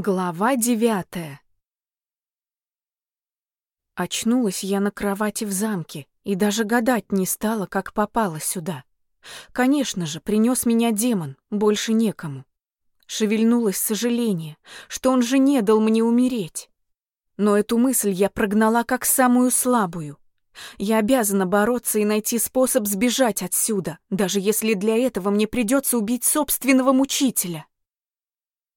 Глава девятая. Очнулась я на кровати в замке и даже гадать не стала, как попала сюда. Конечно же, принес меня демон, больше некому. Шевельнулось сожаление, что он же не дал мне умереть. Но эту мысль я прогнала как самую слабую. Я обязана бороться и найти способ сбежать отсюда, даже если для этого мне придется убить собственного мучителя.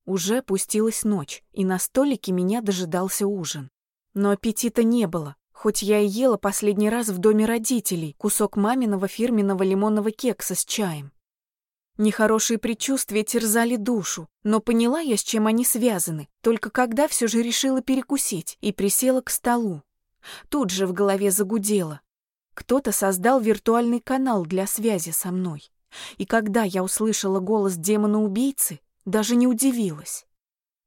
Уже опустилась ночь, и на столике меня дожидался ужин. Но аппетита не было, хоть я и ела последний раз в доме родителей кусок маминого фирменного лимонного кекса с чаем. Нехорошие предчувствия терзали душу, но поняла я, с чем они связаны, только когда все же решила перекусить и присела к столу. Тут же в голове загудело. Кто-то создал виртуальный канал для связи со мной. И когда я услышала голос демона-убийцы, даже не удивилась.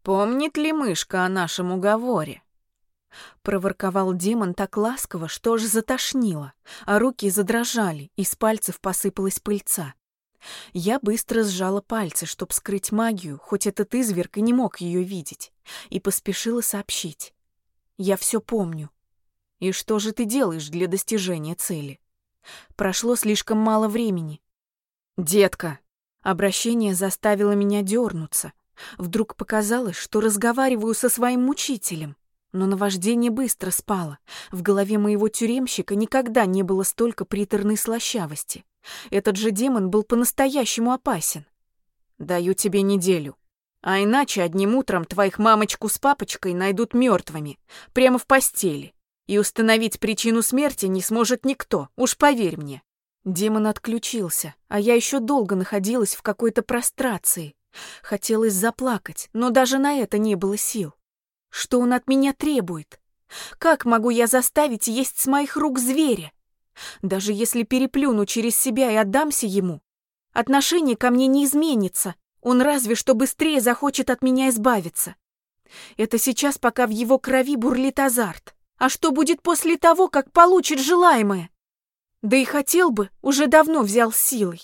«Помнит ли мышка о нашем уговоре?» Проворковал демон так ласково, что аж затошнило, а руки задрожали, из пальцев посыпалась пыльца. Я быстро сжала пальцы, чтоб скрыть магию, хоть этот изверг и не мог ее видеть, и поспешила сообщить. «Я все помню. И что же ты делаешь для достижения цели?» Прошло слишком мало времени. «Детка, Обращение заставило меня дернуться. Вдруг показалось, что разговариваю со своим мучителем. Но наваждение быстро спало. В голове моего тюремщика никогда не было столько приторной слащавости. Этот же демон был по-настоящему опасен. «Даю тебе неделю. А иначе одним утром твоих мамочку с папочкой найдут мертвыми, прямо в постели. И установить причину смерти не сможет никто, уж поверь мне. Демон отключился, а я еще долго находилась в какой-то прострации. Хотелось заплакать, но даже на это не было сил. Что он от меня требует? Как могу я заставить есть с моих рук зверя? Даже если переплюну через себя и отдамся ему, отношение ко мне не изменится. Он разве что быстрее захочет от меня избавиться. Это сейчас, пока в его крови бурлит азарт. А что будет после того, как получит желаемое? Да и хотел бы, уже давно взял силой.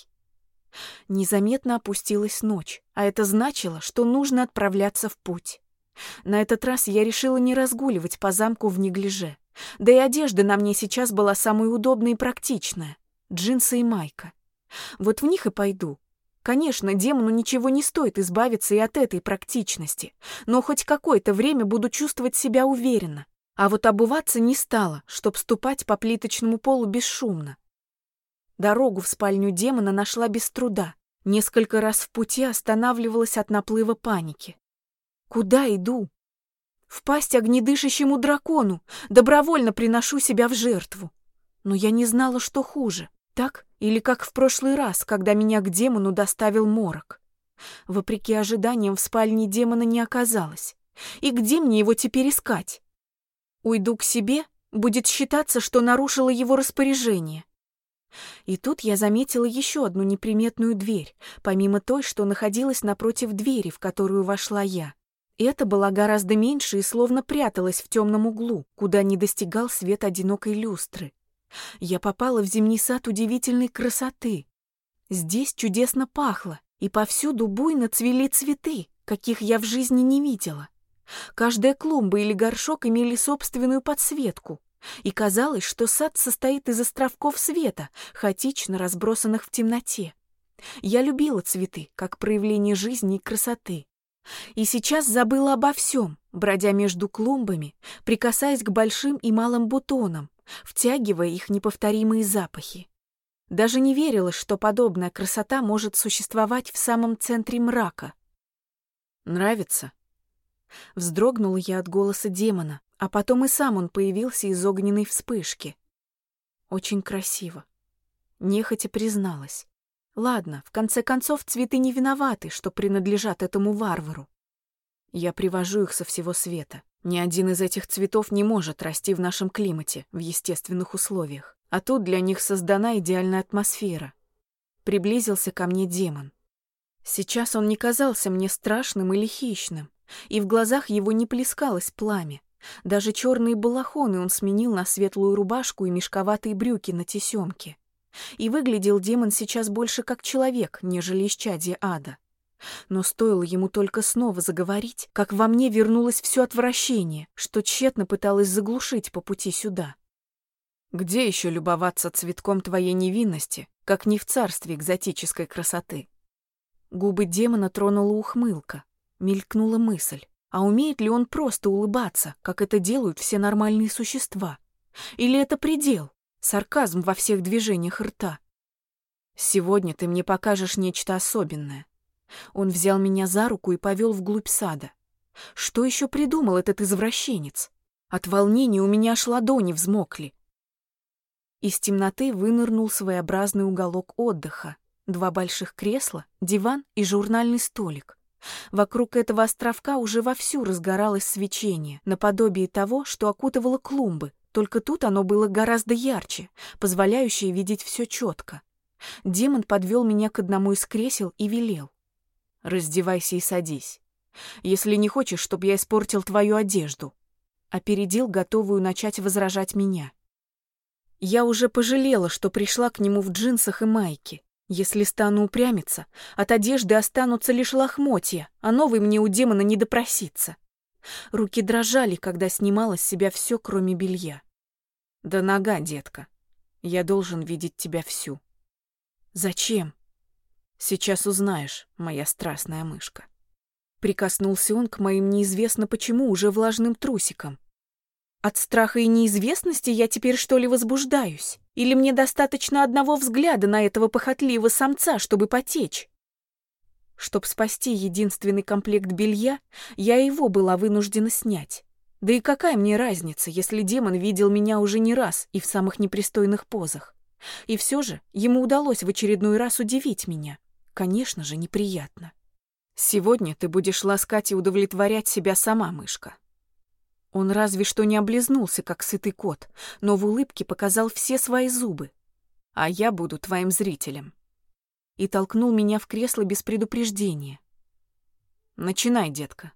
Незаметно опустилась ночь, а это значило, что нужно отправляться в путь. На этот раз я решила не разгуливать по замку в неглиже. Да и одежда на мне сейчас была самой удобной и практичная. Джинсы и майка. Вот в них и пойду. Конечно, демону ничего не стоит избавиться и от этой практичности, но хоть какое-то время буду чувствовать себя уверенно. А вот обуваться не стала, чтоб ступать по плиточному полу бесшумно. Дорогу в спальню демона нашла без труда. Несколько раз в пути останавливалась от наплыва паники. Куда иду? В пасть огнедышащему дракону. Добровольно приношу себя в жертву. Но я не знала, что хуже. Так или как в прошлый раз, когда меня к демону доставил морок. Вопреки ожиданиям, в спальне демона не оказалось. И где мне его теперь искать? Уйду к себе, будет считаться, что нарушила его распоряжение. И тут я заметила еще одну неприметную дверь, помимо той, что находилась напротив двери, в которую вошла я. Эта была гораздо меньше и словно пряталась в темном углу, куда не достигал свет одинокой люстры. Я попала в зимний сад удивительной красоты. Здесь чудесно пахло, и повсюду буйно цвели цветы, каких я в жизни не видела. Каждая клумба или горшок имели собственную подсветку, и казалось, что сад состоит из островков света, хаотично разбросанных в темноте. Я любила цветы, как проявление жизни и красоты. И сейчас забыла обо всем, бродя между клумбами, прикасаясь к большим и малым бутонам, втягивая их неповторимые запахи. Даже не верила, что подобная красота может существовать в самом центре мрака. «Нравится?» Вздрогнула я от голоса демона, а потом и сам он появился из огненной вспышки. Очень красиво. Нехотя призналась. Ладно, в конце концов, цветы не виноваты, что принадлежат этому варвару. Я привожу их со всего света. Ни один из этих цветов не может расти в нашем климате, в естественных условиях. А тут для них создана идеальная атмосфера. Приблизился ко мне демон. Сейчас он не казался мне страшным или хищным и в глазах его не плескалось пламя. Даже черные балахоны он сменил на светлую рубашку и мешковатые брюки на тесемке. И выглядел демон сейчас больше как человек, нежели исчадие ада. Но стоило ему только снова заговорить, как во мне вернулось все отвращение, что тщетно пыталась заглушить по пути сюда. Где еще любоваться цветком твоей невинности, как не в царстве экзотической красоты? Губы демона тронула ухмылка, мелькнула мысль. А умеет ли он просто улыбаться, как это делают все нормальные существа? Или это предел, сарказм во всех движениях рта? Сегодня ты мне покажешь нечто особенное. Он взял меня за руку и повел вглубь сада. Что еще придумал этот извращенец? От волнения у меня аж ладони взмокли. Из темноты вынырнул своеобразный уголок отдыха. Два больших кресла, диван и журнальный столик. Вокруг этого островка уже вовсю разгоралось свечение, наподобие того, что окутывало клумбы, только тут оно было гораздо ярче, позволяющее видеть все четко. Демон подвел меня к одному из кресел и велел. «Раздевайся и садись. Если не хочешь, чтобы я испортил твою одежду». Опередил готовую начать возражать меня. Я уже пожалела, что пришла к нему в джинсах и майке. Если стану упрямиться, от одежды останутся лишь лохмотья, а новый мне у демона не допроситься. Руки дрожали, когда снимала с себя все, кроме белья. Да нога, детка. Я должен видеть тебя всю. Зачем? Сейчас узнаешь, моя страстная мышка. Прикоснулся он к моим неизвестно почему уже влажным трусикам. От страха и неизвестности я теперь что ли возбуждаюсь? Или мне достаточно одного взгляда на этого похотливого самца, чтобы потечь? Чтоб спасти единственный комплект белья, я его была вынуждена снять. Да и какая мне разница, если демон видел меня уже не раз и в самых непристойных позах? И все же ему удалось в очередной раз удивить меня. Конечно же, неприятно. Сегодня ты будешь ласкать и удовлетворять себя сама, мышка. Он разве что не облизнулся, как сытый кот, но в улыбке показал все свои зубы. А я буду твоим зрителем. И толкнул меня в кресло без предупреждения. Начинай, детка.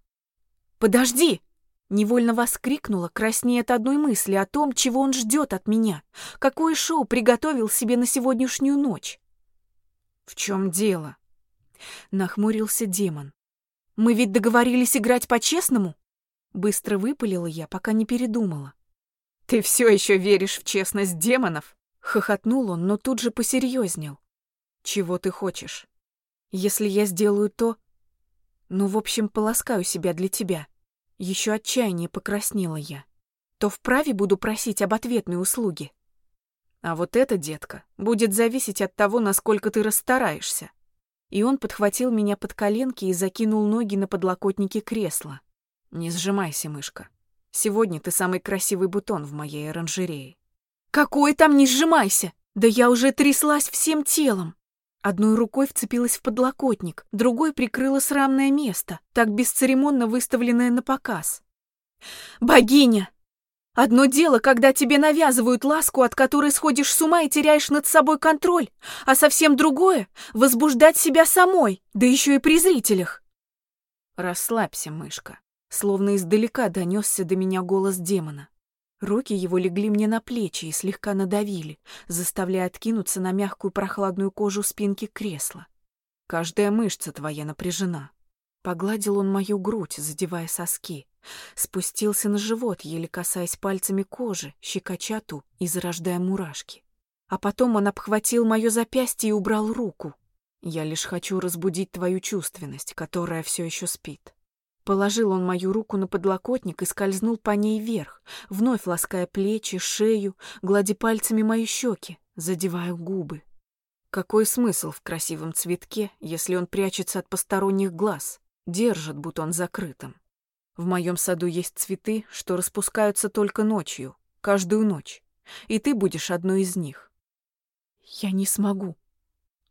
Подожди! Невольно воскликнула, краснея от одной мысли о том, чего он ждет от меня. Какое шоу приготовил себе на сегодняшнюю ночь? В чем дело? Нахмурился демон. Мы ведь договорились играть по-честному? Быстро выпалила я, пока не передумала. «Ты все еще веришь в честность демонов?» Хохотнул он, но тут же посерьезнел. «Чего ты хочешь?» «Если я сделаю то...» «Ну, в общем, полоскаю себя для тебя». Еще отчаяние покраснела я. «То вправе буду просить об ответной услуге». «А вот это, детка, будет зависеть от того, насколько ты расстараешься». И он подхватил меня под коленки и закинул ноги на подлокотники кресла. Не сжимайся, мышка. Сегодня ты самый красивый бутон в моей оранжерее. Какой там не сжимайся? Да я уже тряслась всем телом. Одной рукой вцепилась в подлокотник, другой прикрыла срамное место, так бесцеремонно выставленное на показ. Богиня! Одно дело, когда тебе навязывают ласку, от которой сходишь с ума и теряешь над собой контроль, а совсем другое — возбуждать себя самой, да еще и при зрителях. Расслабься, мышка. Словно издалека донесся до меня голос демона. Руки его легли мне на плечи и слегка надавили, заставляя откинуться на мягкую прохладную кожу спинки кресла. Каждая мышца твоя напряжена. Погладил он мою грудь, задевая соски. Спустился на живот, еле касаясь пальцами кожи, щекоча ту и зарождая мурашки. А потом он обхватил мое запястье и убрал руку. Я лишь хочу разбудить твою чувственность, которая все еще спит. Положил он мою руку на подлокотник и скользнул по ней вверх, вновь лаская плечи, шею, гладя пальцами мои щеки, задевая губы. Какой смысл в красивом цветке, если он прячется от посторонних глаз, держит бутон закрытым? В моем саду есть цветы, что распускаются только ночью, каждую ночь, и ты будешь одной из них. Я не смогу.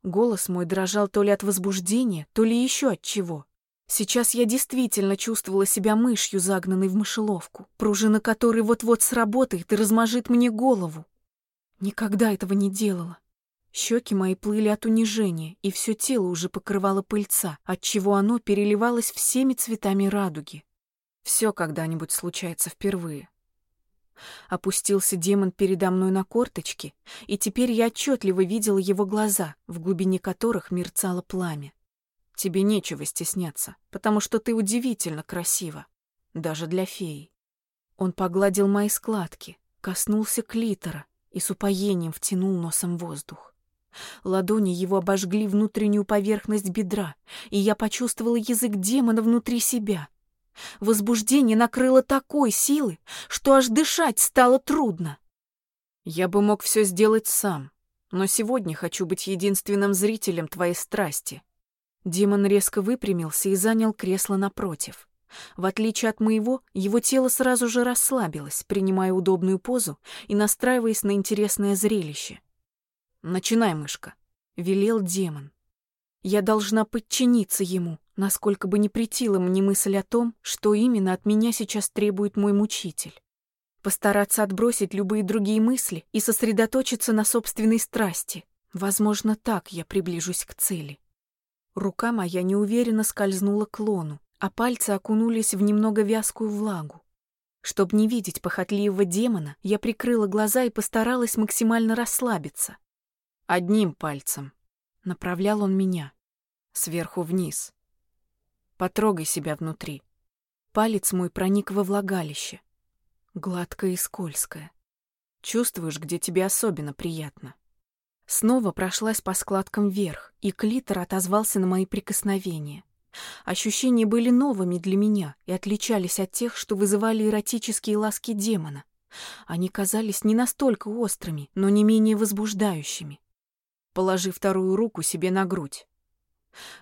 Голос мой дрожал то ли от возбуждения, то ли еще от чего. Сейчас я действительно чувствовала себя мышью, загнанной в мышеловку, пружина которой вот-вот сработает и размажет мне голову. Никогда этого не делала. Щеки мои плыли от унижения, и все тело уже покрывало пыльца, отчего оно переливалось всеми цветами радуги. Все когда-нибудь случается впервые. Опустился демон передо мной на корточки, и теперь я отчетливо видела его глаза, в глубине которых мерцало пламя. Тебе нечего стесняться, потому что ты удивительно красива, даже для феи. Он погладил мои складки, коснулся клитора и с упоением втянул носом воздух. Ладони его обожгли внутреннюю поверхность бедра, и я почувствовала язык демона внутри себя. Возбуждение накрыло такой силы, что аж дышать стало трудно. Я бы мог все сделать сам, но сегодня хочу быть единственным зрителем твоей страсти. Демон резко выпрямился и занял кресло напротив. В отличие от моего, его тело сразу же расслабилось, принимая удобную позу и настраиваясь на интересное зрелище. «Начинай, мышка», — велел демон. Я должна подчиниться ему, насколько бы не претила мне мысль о том, что именно от меня сейчас требует мой мучитель. Постараться отбросить любые другие мысли и сосредоточиться на собственной страсти. Возможно, так я приближусь к цели. Рука моя неуверенно скользнула к лону, а пальцы окунулись в немного вязкую влагу. Чтобы не видеть похотливого демона, я прикрыла глаза и постаралась максимально расслабиться. Одним пальцем. Направлял он меня. Сверху вниз. Потрогай себя внутри. Палец мой проник во влагалище. Гладкое и скользкое. Чувствуешь, где тебе особенно приятно. Снова прошлась по складкам вверх, и клитор отозвался на мои прикосновения. Ощущения были новыми для меня и отличались от тех, что вызывали эротические ласки демона. Они казались не настолько острыми, но не менее возбуждающими. Положи вторую руку себе на грудь.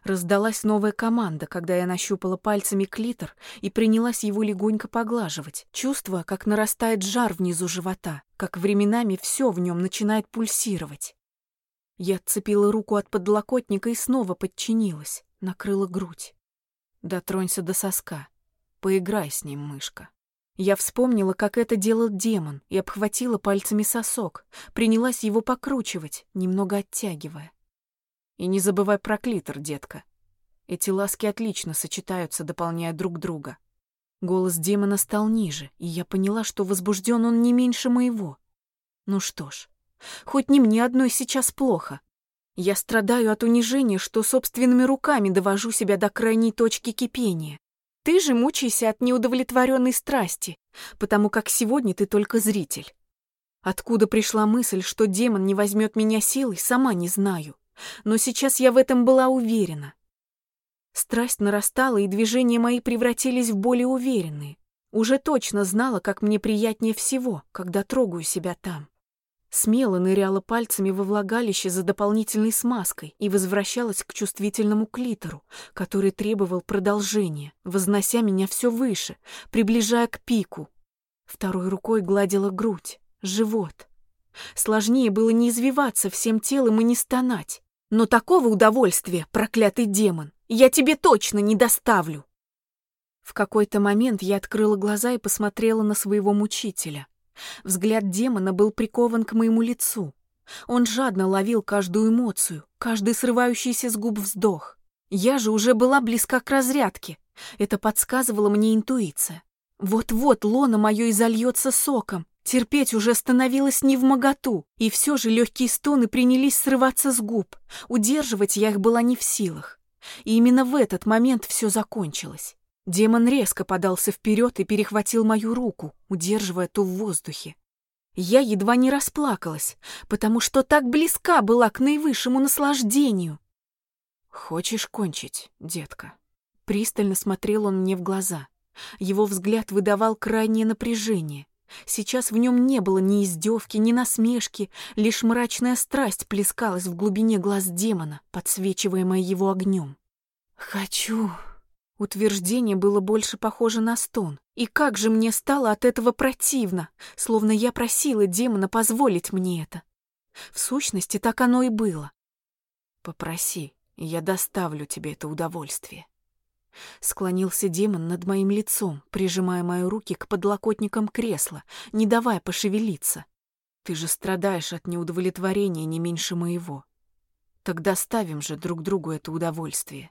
Раздалась новая команда, когда я нащупала пальцами клитор и принялась его легонько поглаживать, чувствуя, как нарастает жар внизу живота, как временами все в нем начинает пульсировать. Я отцепила руку от подлокотника и снова подчинилась накрыла грудь. Дотронься до соска. Поиграй с ним, мышка. Я вспомнила, как это делал демон, и обхватила пальцами сосок, принялась его покручивать, немного оттягивая. И не забывай про клитор, детка. Эти ласки отлично сочетаются, дополняя друг друга. Голос демона стал ниже, и я поняла, что возбужден он не меньше моего. Ну что ж, хоть не мне одной сейчас плохо, я страдаю от унижения, что собственными руками довожу себя до крайней точки кипения. Ты же мучайся от неудовлетворенной страсти, потому как сегодня ты только зритель. Откуда пришла мысль, что демон не возьмет меня силой, сама не знаю. Но сейчас я в этом была уверена. Страсть нарастала, и движения мои превратились в более уверенные. Уже точно знала, как мне приятнее всего, когда трогаю себя там смело ныряла пальцами во влагалище за дополнительной смазкой и возвращалась к чувствительному клитору, который требовал продолжения, вознося меня все выше, приближая к пику. Второй рукой гладила грудь, живот. Сложнее было не извиваться всем телом и не стонать. Но такого удовольствия, проклятый демон, я тебе точно не доставлю. В какой-то момент я открыла глаза и посмотрела на своего мучителя. Взгляд демона был прикован к моему лицу. Он жадно ловил каждую эмоцию, каждый срывающийся с губ вздох. Я же уже была близка к разрядке. Это подсказывала мне интуиция. Вот-вот лона мое изольется соком. Терпеть уже становилось не в моготу, и все же легкие стоны принялись срываться с губ. Удерживать я их была не в силах. И именно в этот момент все закончилось. Демон резко подался вперед и перехватил мою руку, удерживая ту в воздухе. Я едва не расплакалась, потому что так близка была к наивысшему наслаждению. «Хочешь кончить, детка?» Пристально смотрел он мне в глаза. Его взгляд выдавал крайнее напряжение. Сейчас в нем не было ни издевки, ни насмешки, лишь мрачная страсть плескалась в глубине глаз демона, подсвечиваемая его огнем. «Хочу», Утверждение было больше похоже на стон. И как же мне стало от этого противно, словно я просила демона позволить мне это. В сущности, так оно и было. Попроси, и я доставлю тебе это удовольствие. Склонился демон над моим лицом, прижимая мои руки к подлокотникам кресла, не давая пошевелиться. Ты же страдаешь от неудовлетворения не меньше моего. Так доставим же друг другу это удовольствие.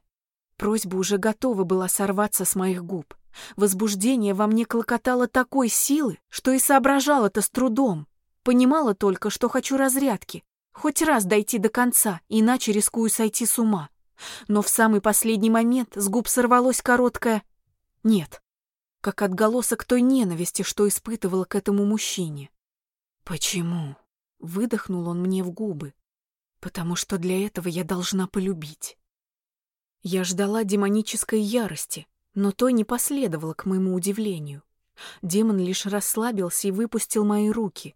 Просьба уже готова была сорваться с моих губ. Возбуждение во мне клокотало такой силы, что и соображала-то с трудом. Понимала только, что хочу разрядки. Хоть раз дойти до конца, иначе рискую сойти с ума. Но в самый последний момент с губ сорвалось короткое «нет», как отголосок той ненависти, что испытывала к этому мужчине. «Почему?» — выдохнул он мне в губы. «Потому что для этого я должна полюбить». Я ждала демонической ярости, но той не последовало к моему удивлению. Демон лишь расслабился и выпустил мои руки.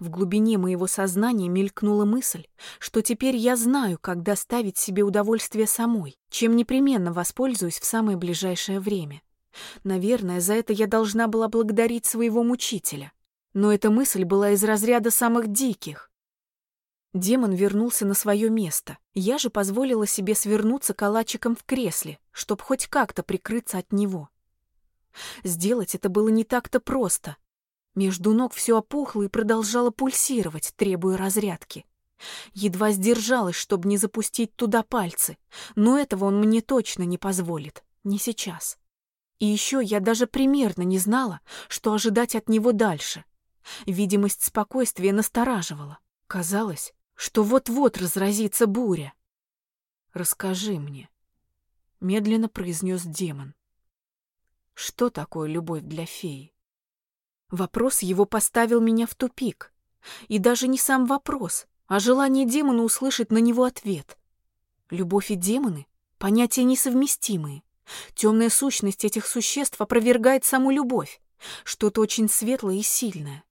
В глубине моего сознания мелькнула мысль, что теперь я знаю, как доставить себе удовольствие самой, чем непременно воспользуюсь в самое ближайшее время. Наверное, за это я должна была благодарить своего мучителя. Но эта мысль была из разряда самых диких. Демон вернулся на свое место. Я же позволила себе свернуться калачиком в кресле, чтобы хоть как-то прикрыться от него. Сделать это было не так-то просто. Между ног все опухло и продолжало пульсировать, требуя разрядки. Едва сдержалась, чтобы не запустить туда пальцы, но этого он мне точно не позволит. Не сейчас. И еще я даже примерно не знала, что ожидать от него дальше. Видимость спокойствия настораживала. Казалось, что вот-вот разразится буря. «Расскажи мне», — медленно произнес демон. «Что такое любовь для феи?» Вопрос его поставил меня в тупик. И даже не сам вопрос, а желание демона услышать на него ответ. Любовь и демоны — понятия несовместимые. Темная сущность этих существ опровергает саму любовь, что-то очень светлое и сильное.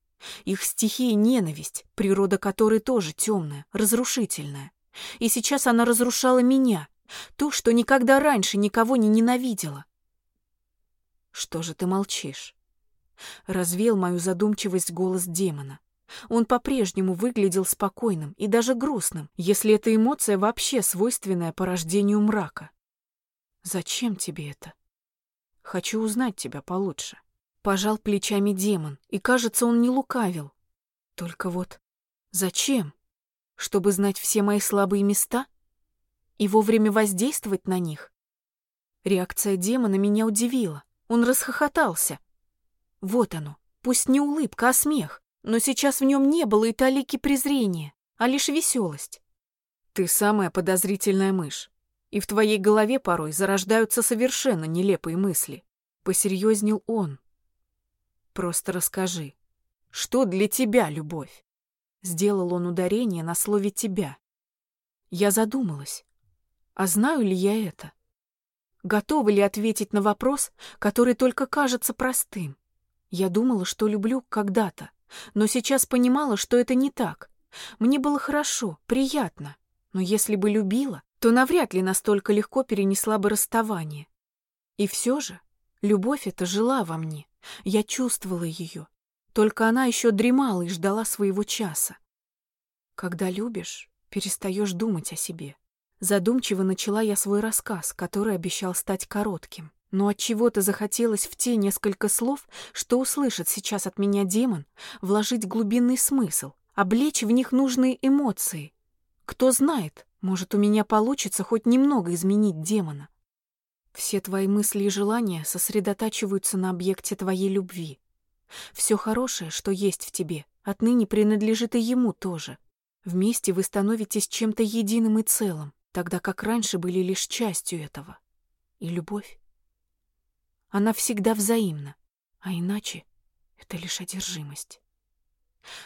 Их стихия — ненависть, природа которой тоже темная, разрушительная. И сейчас она разрушала меня, ту, что никогда раньше никого не ненавидела. «Что же ты молчишь?» Развеял мою задумчивость голос демона. Он по-прежнему выглядел спокойным и даже грустным, если эта эмоция вообще свойственная порождению мрака. Зачем тебе это? Хочу узнать тебя получше. Пожал плечами демон, и, кажется, он не лукавил. Только вот зачем? Чтобы знать все мои слабые места? И вовремя воздействовать на них? Реакция демона меня удивила. Он расхохотался. Вот оно, пусть не улыбка, а смех, но сейчас в нем не было и талики презрения, а лишь веселость. Ты самая подозрительная мышь и в твоей голове порой зарождаются совершенно нелепые мысли. Посерьезнел он. Просто расскажи, что для тебя любовь? Сделал он ударение на слове «тебя». Я задумалась. А знаю ли я это? Готова ли ответить на вопрос, который только кажется простым? Я думала, что люблю когда-то, но сейчас понимала, что это не так. Мне было хорошо, приятно, но если бы любила, то навряд ли настолько легко перенесла бы расставание. И все же любовь эта жила во мне, я чувствовала ее, только она еще дремала и ждала своего часа. Когда любишь, перестаешь думать о себе. Задумчиво начала я свой рассказ, который обещал стать коротким. Но от чего-то захотелось в те несколько слов, что услышит сейчас от меня демон, вложить глубинный смысл, облечь в них нужные эмоции. Кто знает, может, у меня получится хоть немного изменить демона. Все твои мысли и желания сосредотачиваются на объекте твоей любви. Все хорошее, что есть в тебе, отныне принадлежит и ему тоже. Вместе вы становитесь чем-то единым и целым, тогда как раньше были лишь частью этого. И любовь. Она всегда взаимна, а иначе это лишь одержимость.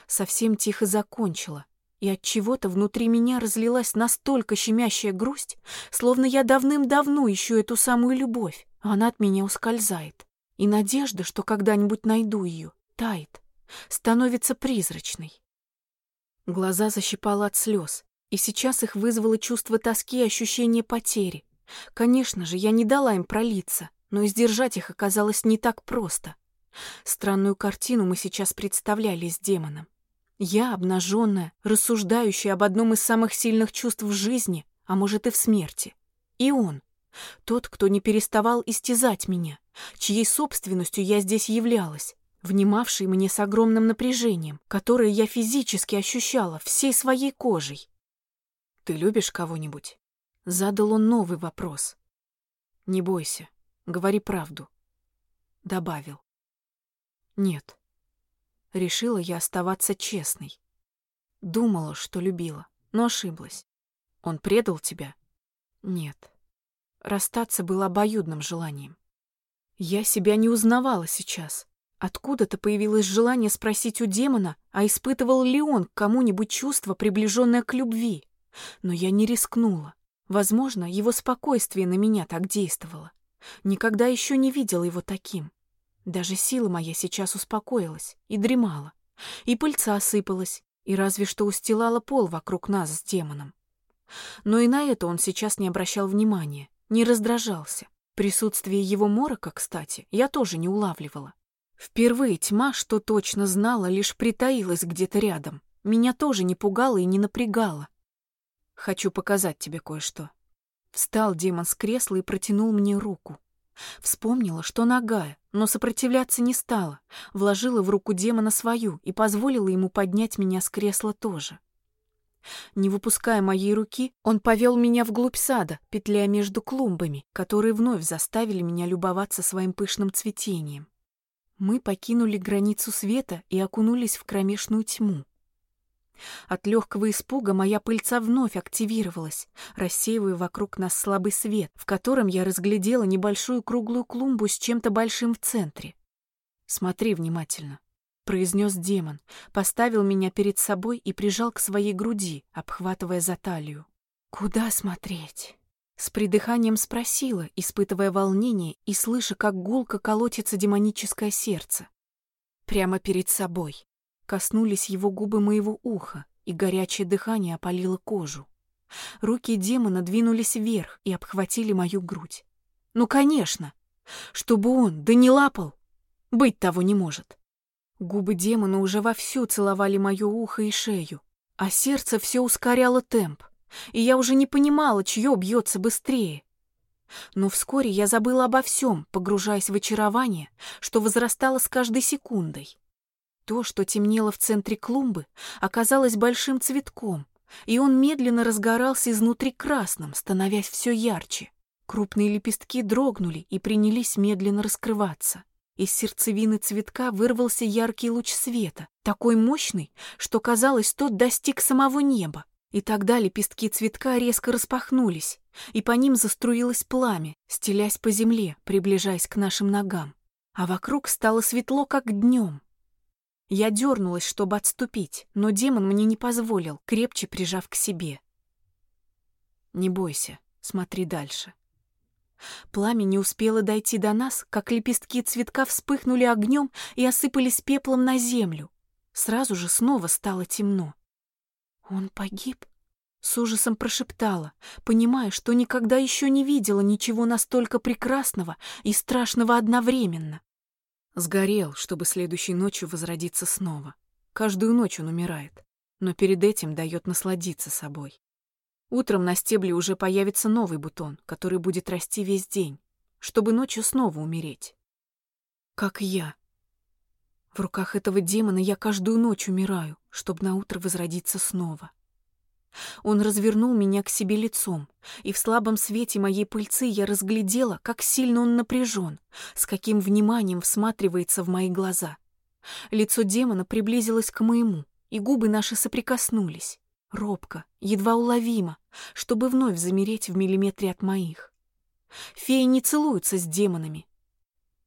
Совсем тихо закончила, и от чего-то внутри меня разлилась настолько щемящая грусть, словно я давным-давно ищу эту самую любовь, а она от меня ускользает. И надежда, что когда-нибудь найду ее, тает, становится призрачной. Глаза защипало от слез, и сейчас их вызвало чувство тоски и ощущение потери. Конечно же, я не дала им пролиться, но и сдержать их оказалось не так просто. Странную картину мы сейчас представляли с демоном. Я, обнаженная, рассуждающая об одном из самых сильных чувств в жизни, а может и в смерти. И он, тот, кто не переставал истязать меня, чьей собственностью я здесь являлась, внимавший мне с огромным напряжением, которое я физически ощущала всей своей кожей. «Ты любишь кого-нибудь?» Задал он новый вопрос. «Не бойся, говори правду». Добавил. «Нет». Решила я оставаться честной. Думала, что любила, но ошиблась. Он предал тебя? Нет. Расстаться было обоюдным желанием. Я себя не узнавала сейчас. Откуда-то появилось желание спросить у демона, а испытывал ли он к кому-нибудь чувство, приближенное к любви. Но я не рискнула. Возможно, его спокойствие на меня так действовало. Никогда еще не видела его таким. Даже сила моя сейчас успокоилась и дремала. И пыльца осыпалась, и разве что устилала пол вокруг нас с демоном. Но и на это он сейчас не обращал внимания, не раздражался. Присутствие его морока, кстати, я тоже не улавливала. Впервые тьма, что точно знала, лишь притаилась где-то рядом. Меня тоже не пугала и не напрягала. Хочу показать тебе кое-что. Встал демон с кресла и протянул мне руку. Вспомнила, что нагая, но сопротивляться не стала, вложила в руку демона свою и позволила ему поднять меня с кресла тоже. Не выпуская моей руки, он повел меня вглубь сада, петляя между клумбами, которые вновь заставили меня любоваться своим пышным цветением. Мы покинули границу света и окунулись в кромешную тьму. От легкого испуга моя пыльца вновь активировалась, рассеивая вокруг нас слабый свет, в котором я разглядела небольшую круглую клумбу с чем-то большим в центре. «Смотри внимательно», — произнес демон, поставил меня перед собой и прижал к своей груди, обхватывая за талию. «Куда смотреть?» С придыханием спросила, испытывая волнение и слыша, как гулко колотится демоническое сердце. Прямо перед собой. Коснулись его губы моего уха, и горячее дыхание опалило кожу. Руки демона двинулись вверх и обхватили мою грудь. Ну, конечно! Чтобы он, да не лапал! Быть того не может. Губы демона уже вовсю целовали мое ухо и шею, а сердце все ускоряло темп, и я уже не понимала, чье бьется быстрее. Но вскоре я забыла обо всем, погружаясь в очарование, что возрастало с каждой секундой. То, что темнело в центре клумбы, оказалось большим цветком, и он медленно разгорался изнутри красным, становясь все ярче. Крупные лепестки дрогнули и принялись медленно раскрываться. Из сердцевины цветка вырвался яркий луч света, такой мощный, что, казалось, тот достиг самого неба. И тогда лепестки цветка резко распахнулись, и по ним заструилось пламя, стелясь по земле, приближаясь к нашим ногам. А вокруг стало светло, как днем. Я дернулась, чтобы отступить, но демон мне не позволил, крепче прижав к себе. «Не бойся, смотри дальше». Пламя не успело дойти до нас, как лепестки цветка вспыхнули огнем и осыпались пеплом на землю. Сразу же снова стало темно. «Он погиб?» — с ужасом прошептала, понимая, что никогда еще не видела ничего настолько прекрасного и страшного одновременно. Сгорел, чтобы следующей ночью возродиться снова. Каждую ночь он умирает, но перед этим дает насладиться собой. Утром на стебле уже появится новый бутон, который будет расти весь день, чтобы ночью снова умереть. Как я. В руках этого демона я каждую ночь умираю, чтобы на утро возродиться снова. Он развернул меня к себе лицом, и в слабом свете моей пыльцы я разглядела, как сильно он напряжен, с каким вниманием всматривается в мои глаза. Лицо демона приблизилось к моему, и губы наши соприкоснулись, робко, едва уловимо, чтобы вновь замереть в миллиметре от моих. Феи не целуются с демонами,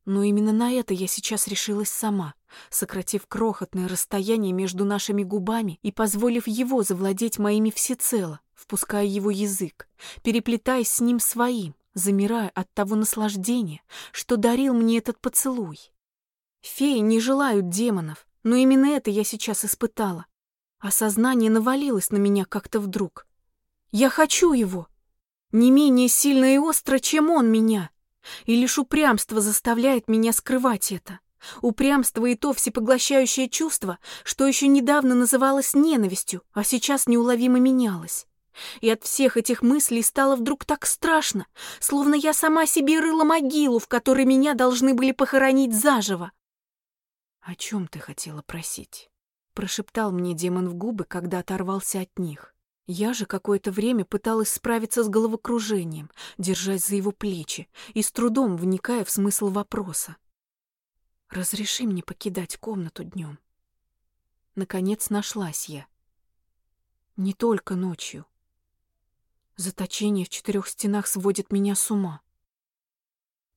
но именно на это я сейчас решилась сама, сократив крохотное расстояние между нашими губами и позволив его завладеть моими всецело, впуская его язык, переплетаясь с ним своим, замирая от того наслаждения, что дарил мне этот поцелуй. Феи не желают демонов, но именно это я сейчас испытала. Осознание навалилось на меня как-то вдруг. Я хочу его. Не менее сильно и остро, чем он меня. И лишь упрямство заставляет меня скрывать это. Упрямство и то всепоглощающее чувство, что еще недавно называлось ненавистью, а сейчас неуловимо менялось. И от всех этих мыслей стало вдруг так страшно, словно я сама себе рыла могилу, в которой меня должны были похоронить заживо. «О чем ты хотела просить?» — прошептал мне демон в губы, когда оторвался от них. Я же какое-то время пыталась справиться с головокружением, держась за его плечи и с трудом вникая в смысл вопроса. «Разреши мне покидать комнату днем». Наконец нашлась я. Не только ночью. Заточение в четырех стенах сводит меня с ума.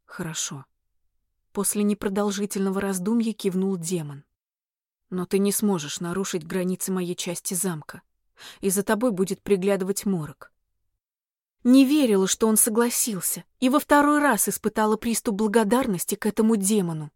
Хорошо. После непродолжительного раздумья кивнул демон. Но ты не сможешь нарушить границы моей части замка, и за тобой будет приглядывать морок. Не верила, что он согласился, и во второй раз испытала приступ благодарности к этому демону.